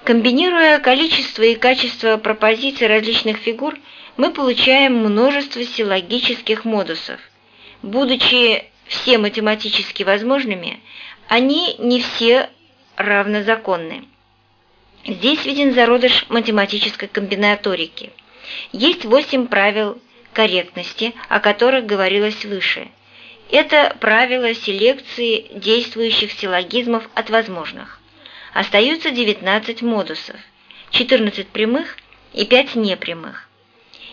[SPEAKER 1] Комбинируя количество и качество пропозиций различных фигур, мы получаем множество силлогических модусов. Будучи все математически возможными, они не все равнозаконны. Здесь виден зародыш математической комбинаторики. Есть восемь правил корректности, о которых говорилось выше. Это правила селекции действующих силлогизмов от возможных. Остаются 19 модусов, 14 прямых и 5 непрямых.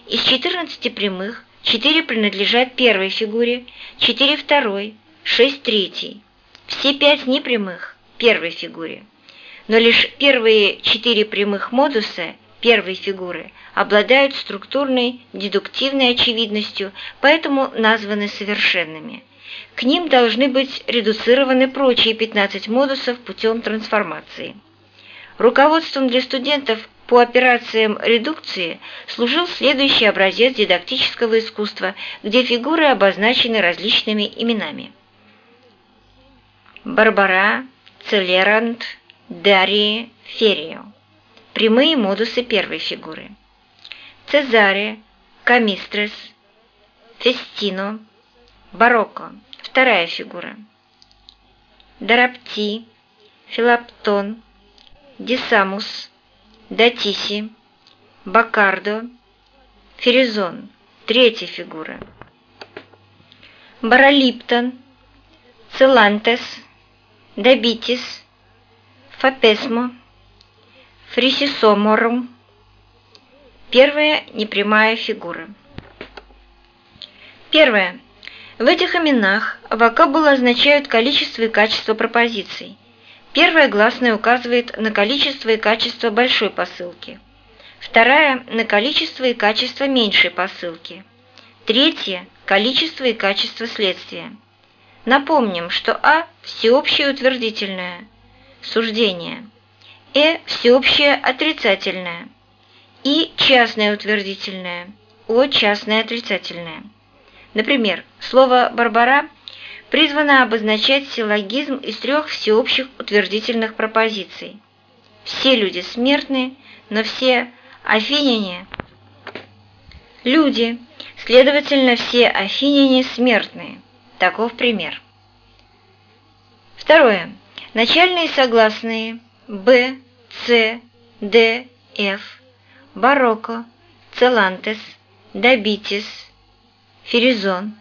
[SPEAKER 1] Из 14 прямых 4 принадлежат первой фигуре, 4 второй, 6 третьей. Все пять непрямых – первой фигуре. Но лишь первые четыре прямых модуса первой фигуры обладают структурной дедуктивной очевидностью, поэтому названы совершенными. К ним должны быть редуцированы прочие 15 модусов путем трансформации. Руководством для студентов по операциям редукции служил следующий образец дидактического искусства, где фигуры обозначены различными именами. Барбара, Целерант, Дарии, Ферио. Прямые модусы первой фигуры. Цезаре, Камистрес, Фестино, Барокко. Вторая фигура. Дарапти, Филаптон, Десамус, Датиси, Бакардо, Феризон. Третья фигура. Баралиптон, Целантес, Добитис, Фапесмо, Фрисисоморум. Первая непрямая фигура. Первое. В этих именах вокабулы означают количество и качество пропозиций. Первая гласная указывает на количество и качество большой посылки. Вторая – на количество и качество меньшей посылки. Третья – количество и качество следствия. Напомним, что А – всеобщее утвердительное, суждение, Э – всеобщее отрицательное, И – частное утвердительное, О – частное отрицательное. Например, слово «барбара» призвано обозначать силлогизм из трех всеобщих утвердительных пропозиций. Все люди смертны, но все афиняне – люди, следовательно, все афиняне смертные. Таков пример. Второе. Начальные согласные Б, С, Д, Ф, барокко, целантес, добитис, феризон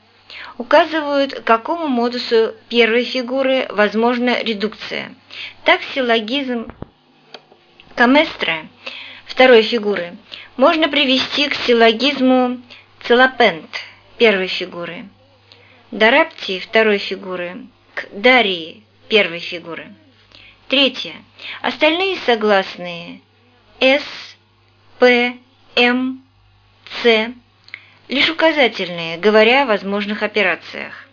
[SPEAKER 1] указывают, к какому модусу первой фигуры возможна редукция. Так силлогизм каместра второй фигуры можно привести к силлогизму целопент первой фигуры. Дарапти второй фигуры к Дарии первой фигуры. Третье. Остальные согласные С, П, М, С лишь указательные, говоря о возможных операциях.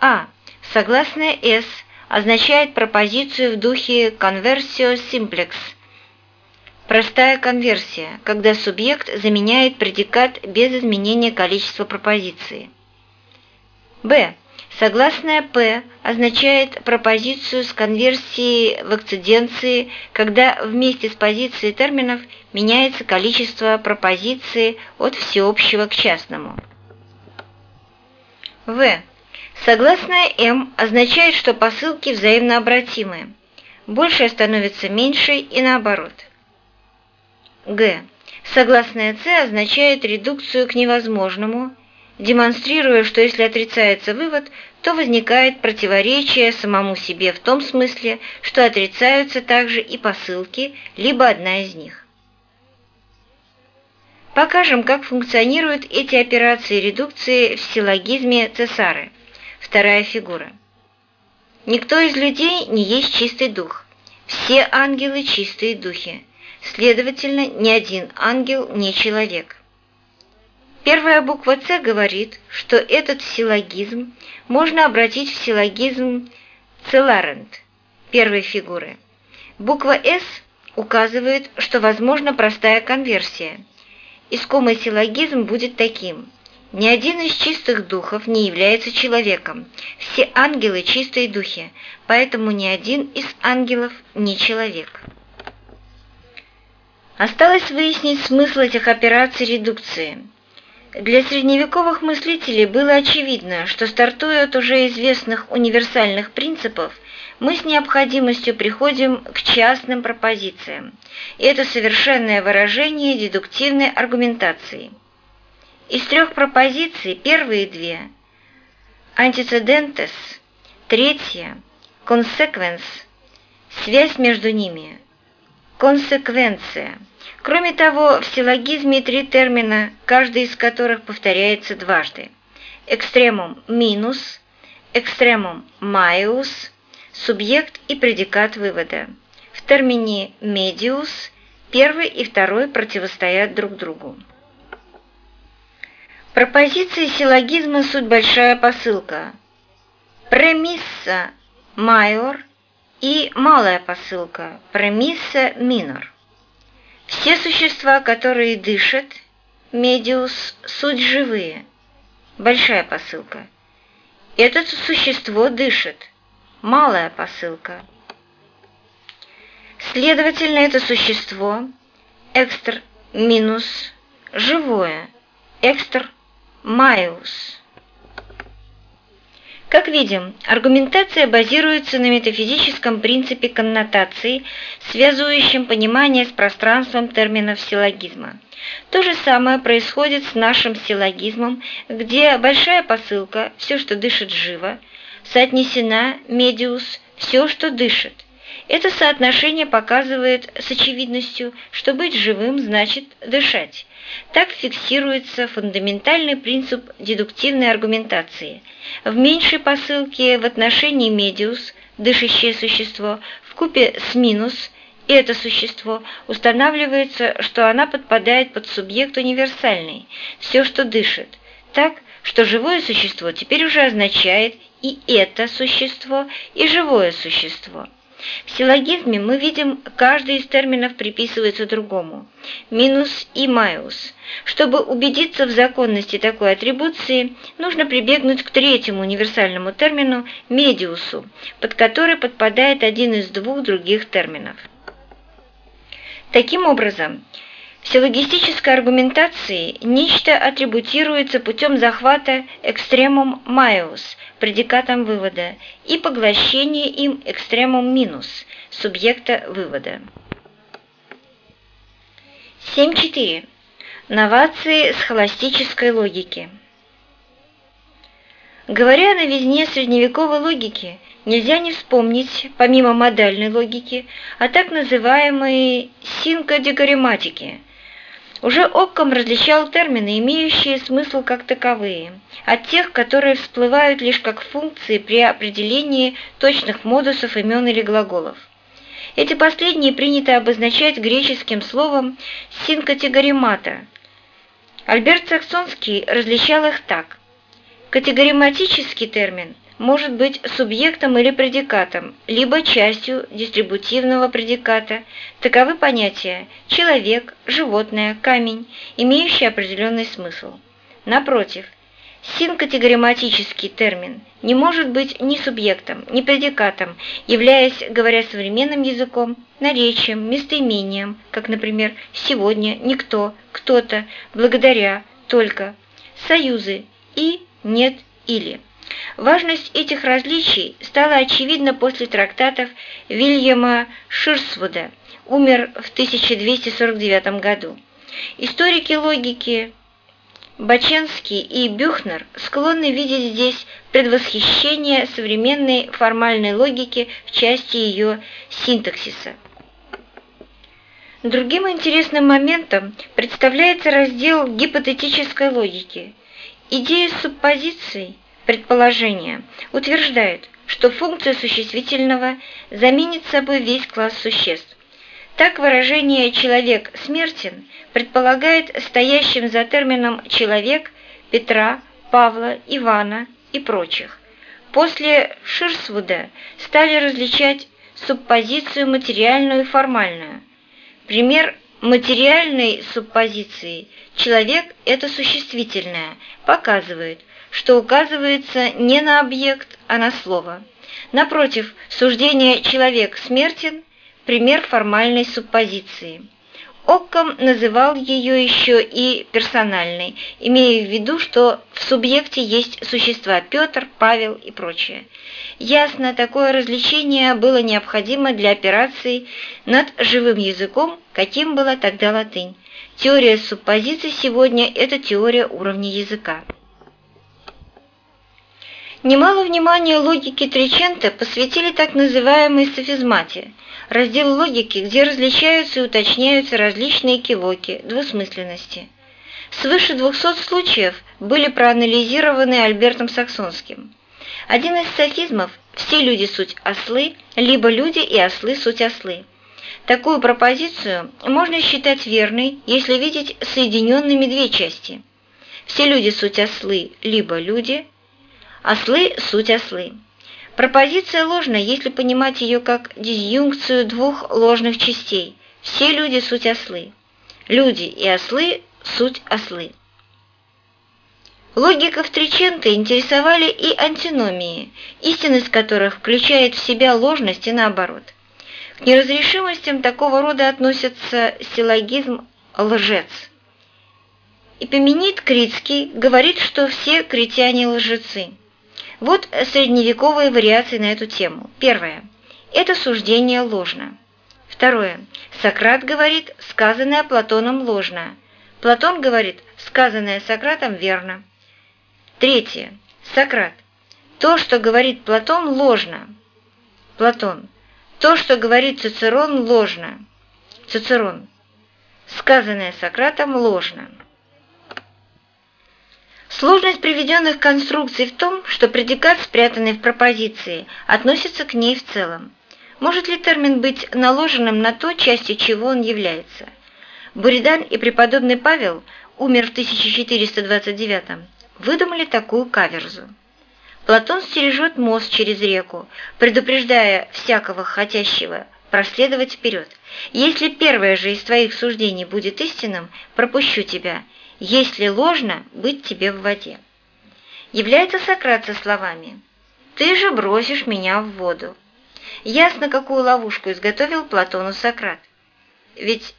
[SPEAKER 1] А. Согласная «с» означает пропозицию в духе «conversio simplex» – простая конверсия, когда субъект заменяет предикат без изменения количества пропозиции. Б. Согласная «п» означает пропозицию с конверсией в акциденции, когда вместе с позицией терминов меняется количество пропозиции от всеобщего к частному. В. Согласная «м» означает, что посылки взаимно обратимы. Большее становится меньшей и наоборот. Г. Согласная «ц» означает редукцию к невозможному, демонстрируя, что если отрицается вывод, то возникает противоречие самому себе в том смысле, что отрицаются также и посылки, либо одна из них. Покажем, как функционируют эти операции редукции в силлогизме Цесары – Вторая фигура. Никто из людей не есть чистый дух. Все ангелы – чистые духи. Следовательно, ни один ангел не человек. Первая буква «С» говорит, что этот силлогизм можно обратить в силлогизм «целарент» первой фигуры. Буква «С» указывает, что возможна простая конверсия. Искомый силлогизм будет таким – ни один из чистых духов не является человеком. Все ангелы – чистые духи, поэтому ни один из ангелов не человек. Осталось выяснить смысл этих операций редукции. Для средневековых мыслителей было очевидно, что стартуя от уже известных универсальных принципов, мы с необходимостью приходим к частным пропозициям. И это совершенное выражение дедуктивной аргументации – из трех пропозиций первые две – антицидентес, третья – консеквенс, связь между ними, консеквенция. Кроме того, в силлогизме три термина, каждый из которых повторяется дважды. Экстремум минус, экстремум майус, субъект и предикат вывода. В термине медиус первый и второй противостоят друг другу. Пропозиции силлогизма суть большая посылка. Премисса майор и малая посылка премисса минор. Все существа, которые дышат, медиус, суть живые. Большая посылка. Это существо дышит. Малая посылка. Следовательно, это существо экстр минус живое, экстр Майус. Как видим, аргументация базируется на метафизическом принципе коннотации, связывающем понимание с пространством терминов силлогизма. То же самое происходит с нашим силлогизмом, где большая посылка «все, что дышит живо», соотнесена медиус «все, что дышит». Это соотношение показывает с очевидностью, что быть живым значит дышать. Так фиксируется фундаментальный принцип дедуктивной аргументации. В меньшей посылке в отношении медиус, дышащее существо, в купе с минус, и это существо, устанавливается, что она подпадает под субъект универсальный, все, что дышит, так, что живое существо теперь уже означает и это существо, и живое существо. В силлогизме мы видим, каждый из терминов приписывается другому. Минус и майус. Чтобы убедиться в законности такой атрибуции, нужно прибегнуть к третьему универсальному термину – медиусу, под который подпадает один из двух других терминов. Таким образом, в силлогистической аргументации нечто атрибутируется путем захвата экстремум майус, предикатом вывода, и поглощения им экстремум минус, субъекта вывода. 7.4. Новации схоластической логики. Говоря о новизне средневековой логики, нельзя не вспомнить, помимо модальной логики, о так называемой синкодигорематике – уже Оккам различал термины, имеющие смысл как таковые, от тех, которые всплывают лишь как функции при определении точных модусов имен или глаголов. Эти последние принято обозначать греческим словом «синкатегоримата», Альберт Саксонский различал их так. Категориматический термин может быть субъектом или предикатом, либо частью дистрибутивного предиката. Таковы понятия «человек», «животное», «камень», имеющие определенный смысл. Напротив, синкатегориматический термин не может быть ни субъектом, ни предикатом, являясь, говоря современным языком, наречием, местоимением, как, например, «сегодня», «никто», «кто-то», «благодаря», «только», «союзы» и «нет» или. Важность этих различий стала очевидна после трактатов Вильяма Ширсвуда, умер в 1249 году. Историки логики Баченский и Бюхнер склонны видеть здесь предвосхищение современной формальной логики в части ее синтаксиса. Другим интересным моментом представляется раздел гипотетической логики. Идея субпозиций, предположения, утверждает, что функция существительного заменит собой весь класс существ. Так выражение «человек смертен» предполагает стоящим за термином «человек» Петра, Павла, Ивана и прочих. После Ширсвуда стали различать субпозицию материальную и формальную. Пример материальной субпозиции «человек» – это существительное, показывает, что указывается не на объект, а на слово. Напротив, суждение «человек смертен» пример формальной субпозиции. Оккам называл ее еще и персональной, имея в виду, что в субъекте есть существа Петр, Павел и прочее. Ясно, такое развлечение было необходимо для операций над живым языком, каким была тогда латынь. Теория субпозиций сегодня – это теория уровня языка. Немало внимания логике Триченте посвятили так называемой софизмате – раздел логики, где различаются и уточняются различные кивоки, двусмысленности. Свыше 200 случаев были проанализированы Альбертом Саксонским. Один из софизмов «все люди суть ослы», либо «люди и ослы суть ослы». Такую пропозицию можно считать верной, если видеть соединенными две части. Все люди суть ослы, либо люди, ослы суть ослы. Пропозиция ложна, если понимать ее как дизъюнкцию двух ложных частей. Все люди – суть ослы. Люди и ослы – суть ослы. Логиков Триченко интересовали и антиномии, истинность которых включает в себя ложность и наоборот. К неразрешимостям такого рода относятся силлогизм «лжец». Эпименит Критский говорит, что все критяне – лжецы. Вот средневековые вариации на эту тему. Первое. Это суждение ложно. Второе. Сократ говорит, сказанное Платоном ложно. Платон говорит, сказанное Сократом верно. Третье. Сократ. То, что говорит Платон, ложно. Платон. То, что говорит Цицерон, ложно. Цицерон. Сказанное Сократом ложно. Сложность приведенных конструкций в том, что предикат, спрятанный в пропозиции, относится к ней в целом. Может ли термин быть наложенным на то, частью чего он является? Буридан и преподобный Павел, умер в 1429 выдумали такую каверзу. Платон стережет мост через реку, предупреждая всякого хотящего проследовать вперед. Если первое же из твоих суждений будет истинным, пропущу тебя – если ложно, быть тебе в воде. Является Сократ со словами «Ты же бросишь меня в воду». Ясно, какую ловушку изготовил Платону Сократ. Ведь,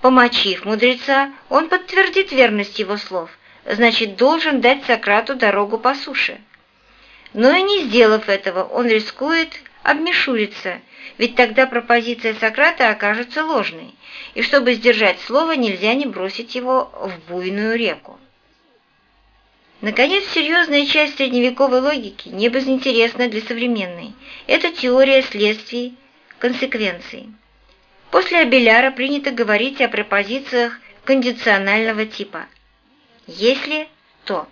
[SPEAKER 1] помочив мудреца, он подтвердит верность его слов, значит, должен дать Сократу дорогу по суше. Но и не сделав этого, он рискует обмешуриться, ведь тогда пропозиция Сократа окажется ложной, и чтобы сдержать слово, нельзя не бросить его в буйную реку. Наконец, серьезная часть средневековой логики не безинтересна для современной. Это теория следствий, консеквенций. После Абеляра принято говорить о пропозициях кондиционального типа. Если, то.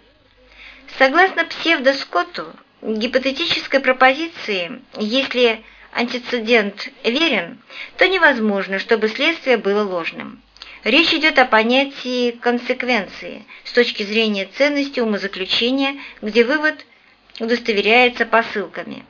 [SPEAKER 1] Согласно псевдоскотту, гипотетической пропозиции, если антицидент верен, то невозможно, чтобы следствие было ложным. Речь идет о понятии консеквенции с точки зрения ценности умозаключения, где вывод удостоверяется посылками.